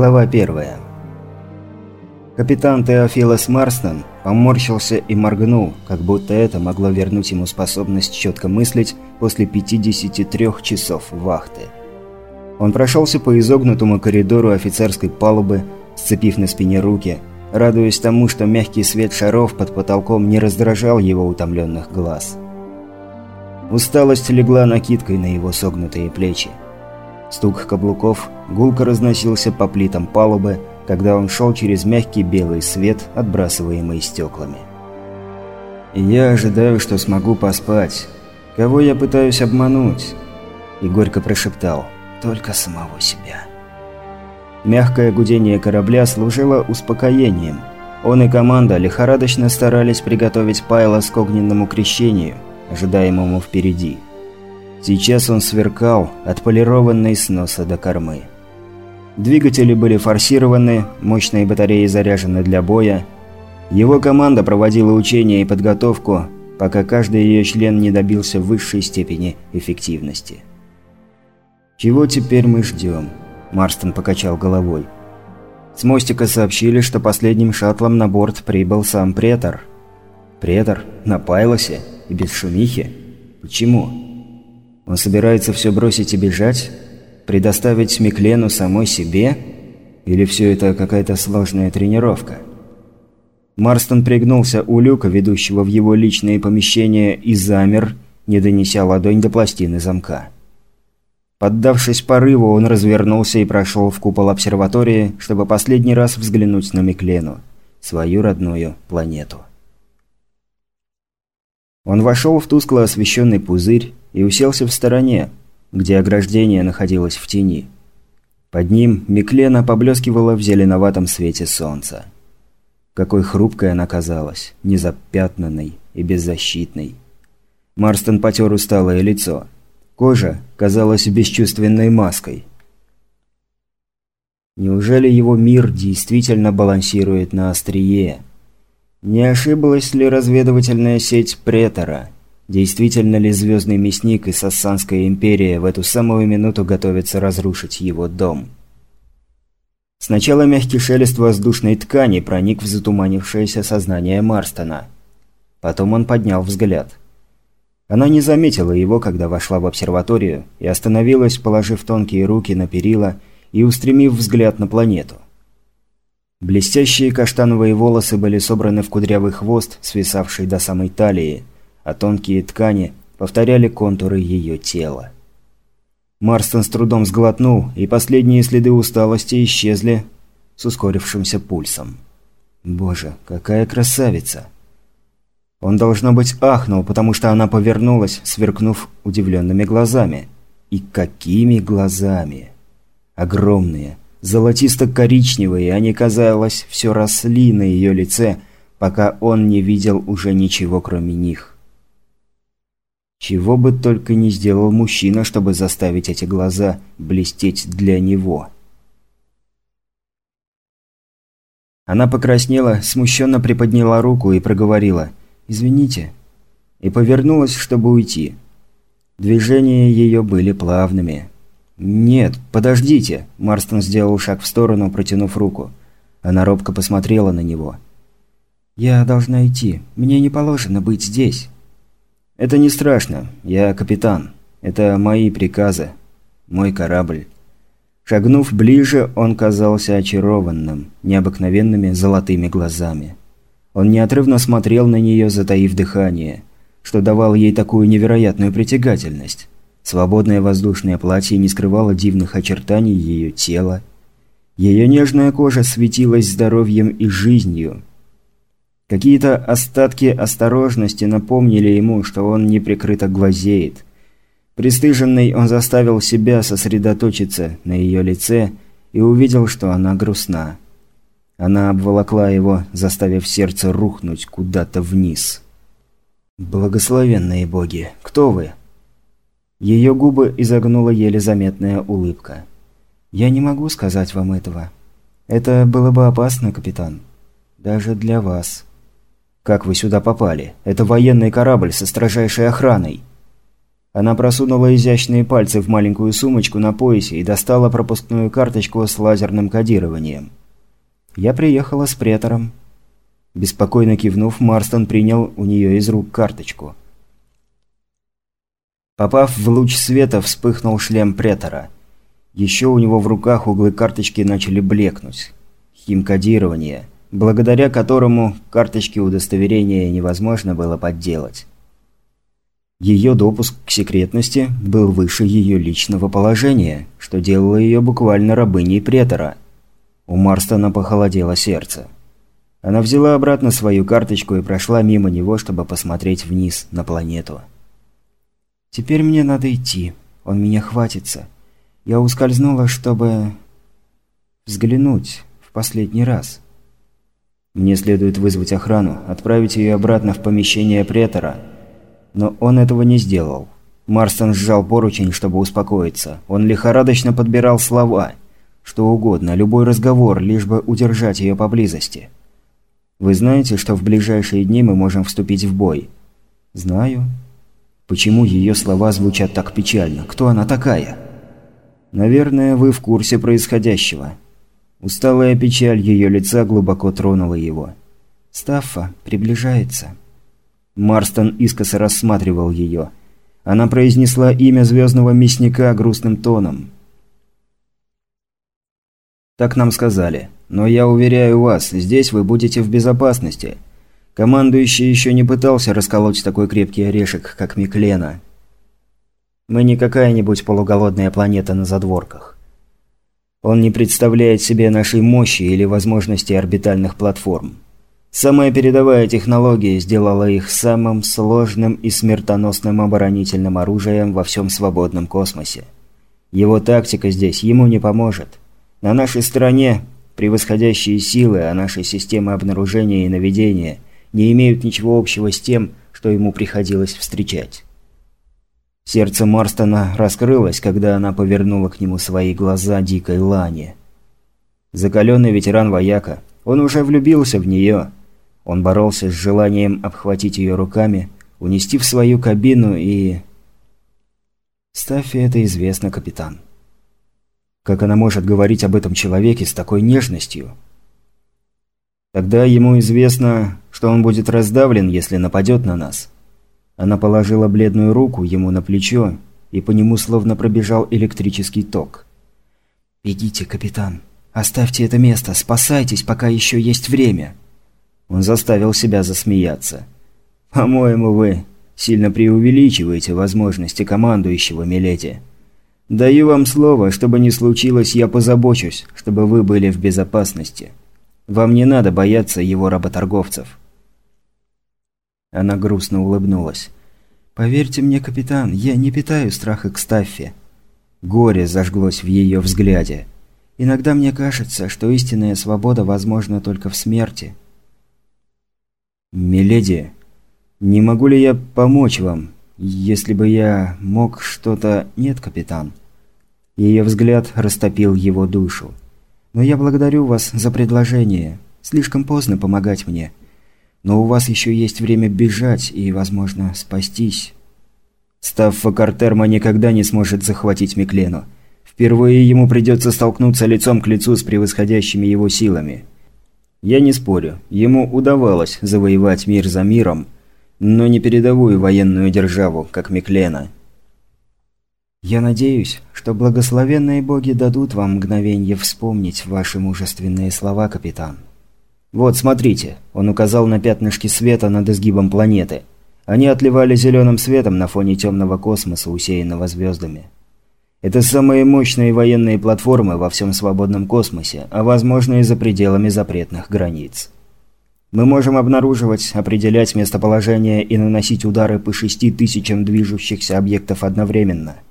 Глава 1. Капитан Теофилос Марстон поморщился и моргнул, как будто это могло вернуть ему способность четко мыслить после 53 часов вахты. Он прошелся по изогнутому коридору офицерской палубы, сцепив на спине руки, радуясь тому, что мягкий свет шаров под потолком не раздражал его утомленных глаз. Усталость легла накидкой на его согнутые плечи. Стук каблуков гулко разносился по плитам палубы, когда он шел через мягкий белый свет, отбрасываемый стеклами. «Я ожидаю, что смогу поспать. Кого я пытаюсь обмануть?» И горько прошептал «Только самого себя». Мягкое гудение корабля служило успокоением. Он и команда лихорадочно старались приготовить Пайла к огненному крещению, ожидаемому впереди. Сейчас он сверкал, отполированный с носа до кормы. Двигатели были форсированы, мощные батареи заряжены для боя. Его команда проводила учения и подготовку, пока каждый ее член не добился высшей степени эффективности. «Чего теперь мы ждем?» – Марстон покачал головой. С мостика сообщили, что последним шаттлом на борт прибыл сам претор. Претор? На Пайлосе? И без шумихи? Почему? Он собирается все бросить и бежать? Предоставить Миклену самой себе? Или все это какая-то сложная тренировка? Марстон пригнулся у люка, ведущего в его личные помещения, и замер, не донеся ладонь до пластины замка. Поддавшись порыву, он развернулся и прошел в купол обсерватории, чтобы последний раз взглянуть на Миклену, свою родную планету. Он вошел в тускло освещенный пузырь и уселся в стороне, где ограждение находилось в тени. Под ним Миклена поблескивала в зеленоватом свете солнца. Какой хрупкой она казалась, незапятнанной и беззащитной. Марстон потер усталое лицо. Кожа казалась бесчувственной маской. Неужели его мир действительно балансирует на острие? Не ошиблась ли разведывательная сеть Претора – Действительно ли Звездный Мясник и Сассанская Империя в эту самую минуту готовятся разрушить его дом? Сначала мягкий шелест воздушной ткани проник в затуманившееся сознание Марстона. Потом он поднял взгляд. Она не заметила его, когда вошла в обсерваторию, и остановилась, положив тонкие руки на перила и устремив взгляд на планету. Блестящие каштановые волосы были собраны в кудрявый хвост, свисавший до самой талии, а тонкие ткани повторяли контуры ее тела. Марстон с трудом сглотнул, и последние следы усталости исчезли с ускорившимся пульсом. «Боже, какая красавица!» Он, должно быть, ахнул, потому что она повернулась, сверкнув удивленными глазами. И какими глазами! Огромные, золотисто-коричневые, они, казалось, все росли на ее лице, пока он не видел уже ничего, кроме них. Чего бы только не сделал мужчина, чтобы заставить эти глаза блестеть для него. Она покраснела, смущенно приподняла руку и проговорила «Извините» и повернулась, чтобы уйти. Движения ее были плавными. «Нет, подождите!» – Марстон сделал шаг в сторону, протянув руку. Она робко посмотрела на него. «Я должна идти. Мне не положено быть здесь». «Это не страшно. Я капитан. Это мои приказы. Мой корабль». Шагнув ближе, он казался очарованным, необыкновенными золотыми глазами. Он неотрывно смотрел на нее, затаив дыхание, что давало ей такую невероятную притягательность. Свободное воздушное платье не скрывало дивных очертаний ее тела. Ее нежная кожа светилась здоровьем и жизнью, Какие-то остатки осторожности напомнили ему, что он неприкрыто глазеет. Пристыженный он заставил себя сосредоточиться на ее лице и увидел, что она грустна. Она обволокла его, заставив сердце рухнуть куда-то вниз. «Благословенные боги, кто вы?» Ее губы изогнула еле заметная улыбка. «Я не могу сказать вам этого. Это было бы опасно, капитан. Даже для вас». «Как вы сюда попали? Это военный корабль со строжайшей охраной». Она просунула изящные пальцы в маленькую сумочку на поясе и достала пропускную карточку с лазерным кодированием. «Я приехала с претором». Беспокойно кивнув, Марстон принял у нее из рук карточку. Попав в луч света, вспыхнул шлем претора. Еще у него в руках углы карточки начали блекнуть. Химкодирование, благодаря которому карточки удостоверения невозможно было подделать. Ее допуск к секретности был выше ее личного положения, что делало ее буквально рабыней претора. У Марстона похолодело сердце. Она взяла обратно свою карточку и прошла мимо него, чтобы посмотреть вниз на планету. Теперь мне надо идти. Он меня хватится. Я ускользнула, чтобы... взглянуть в последний раз. Мне следует вызвать охрану, отправить ее обратно в помещение претора. Но он этого не сделал. Марстон сжал поручень, чтобы успокоиться. Он лихорадочно подбирал слова. Что угодно, любой разговор, лишь бы удержать ее поблизости. «Вы знаете, что в ближайшие дни мы можем вступить в бой?» «Знаю», Почему ее слова звучат так печально? Кто она такая? Наверное, вы в курсе происходящего. Усталая печаль ее лица глубоко тронула его. Стаффа приближается. Марстон искоса рассматривал ее. Она произнесла имя звездного мясника грустным тоном. «Так нам сказали. Но я уверяю вас, здесь вы будете в безопасности. Командующий еще не пытался расколоть такой крепкий орешек, как Миклена. Мы не какая-нибудь полуголодная планета на задворках. Он не представляет себе нашей мощи или возможности орбитальных платформ. Самая передовая технология сделала их самым сложным и смертоносным оборонительным оружием во всем свободном космосе. Его тактика здесь ему не поможет. На нашей стороне превосходящие силы, а нашей системы обнаружения и наведения – не имеют ничего общего с тем, что ему приходилось встречать. Сердце Марстона раскрылось, когда она повернула к нему свои глаза дикой лани. Закаленный ветеран-вояка, он уже влюбился в нее. Он боролся с желанием обхватить ее руками, унести в свою кабину и... Стаффи это известно, капитан. Как она может говорить об этом человеке с такой нежностью? Тогда ему известно, что он будет раздавлен, если нападет на нас. Она положила бледную руку ему на плечо, и по нему словно пробежал электрический ток. «Бегите, капитан. Оставьте это место. Спасайтесь, пока еще есть время». Он заставил себя засмеяться. «По-моему, вы сильно преувеличиваете возможности командующего, Милети. Даю вам слово, что бы ни случилось, я позабочусь, чтобы вы были в безопасности». Вам не надо бояться его работорговцев». Она грустно улыбнулась. «Поверьте мне, капитан, я не питаю страха к Стаффе». Горе зажглось в ее взгляде. «Иногда мне кажется, что истинная свобода возможна только в смерти». «Миледи, не могу ли я помочь вам? Если бы я мог что-то...» «Нет, капитан». Ее взгляд растопил его душу. Но я благодарю вас за предложение. Слишком поздно помогать мне. Но у вас еще есть время бежать и, возможно, спастись. Стаффа Картерма никогда не сможет захватить Миклену. Впервые ему придется столкнуться лицом к лицу с превосходящими его силами. Я не спорю, ему удавалось завоевать мир за миром, но не передовую военную державу, как Миклена. Я надеюсь, что благословенные боги дадут вам мгновенье вспомнить ваши мужественные слова, капитан. Вот, смотрите, он указал на пятнышки света над изгибом планеты. Они отливали зеленым светом на фоне темного космоса, усеянного звездами. Это самые мощные военные платформы во всем свободном космосе, а возможно и за пределами запретных границ. Мы можем обнаруживать, определять местоположение и наносить удары по шести тысячам движущихся объектов одновременно –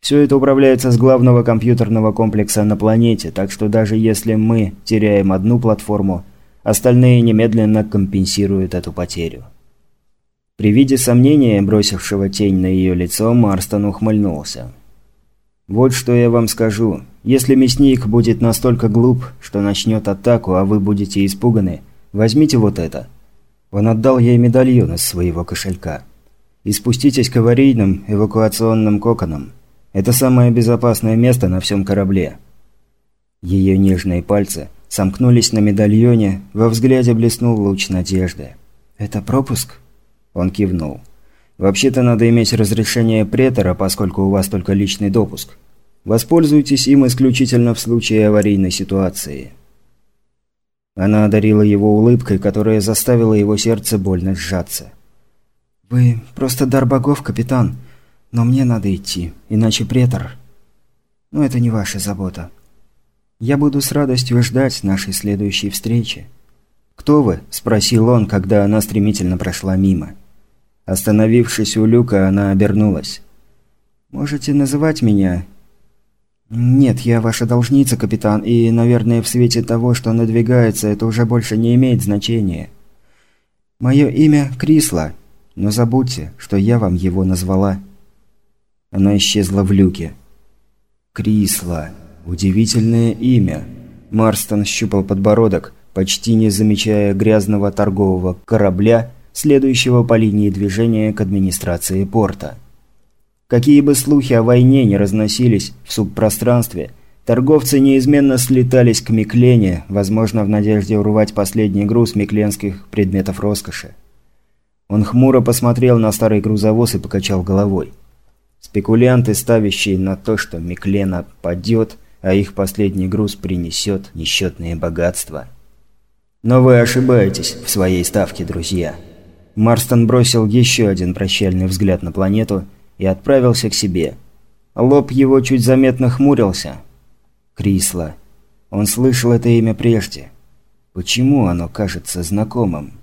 все это управляется с главного компьютерного комплекса на планете, так что даже если мы теряем одну платформу, остальные немедленно компенсируют эту потерю. При виде сомнения, бросившего тень на ее лицо, Марстон ухмыльнулся. «Вот что я вам скажу. Если мясник будет настолько глуп, что начнет атаку, а вы будете испуганы, возьмите вот это». Он отдал ей медальон из своего кошелька. и спуститесь к аварийным эвакуационным коконам. Это самое безопасное место на всем корабле». Ее нежные пальцы сомкнулись на медальоне, во взгляде блеснул луч надежды. «Это пропуск?» Он кивнул. «Вообще-то надо иметь разрешение претора, поскольку у вас только личный допуск. Воспользуйтесь им исключительно в случае аварийной ситуации». Она одарила его улыбкой, которая заставила его сердце больно сжаться. «Вы просто дар богов, капитан. Но мне надо идти, иначе претор...» «Но это не ваша забота. Я буду с радостью ждать нашей следующей встречи». «Кто вы?» – спросил он, когда она стремительно прошла мимо. Остановившись у люка, она обернулась. «Можете называть меня «Нет, я ваша должница, капитан, и, наверное, в свете того, что надвигается, это уже больше не имеет значения. Мое имя Крисла, но забудьте, что я вам его назвала». Она исчезла в люке. Крисла. Удивительное имя. Марстон щупал подбородок, почти не замечая грязного торгового корабля, следующего по линии движения к администрации порта. Какие бы слухи о войне не разносились в субпространстве, торговцы неизменно слетались к Миклене, возможно, в надежде урвать последний груз микленских предметов роскоши. Он хмуро посмотрел на старый грузовоз и покачал головой. Спекулянты, ставящие на то, что Миклена падет, а их последний груз принесет несчетные богатства. Но вы ошибаетесь в своей ставке, друзья. Марстон бросил еще один прощальный взгляд на планету – и отправился к себе. Лоб его чуть заметно хмурился. Крисла. Он слышал это имя прежде. Почему оно кажется знакомым?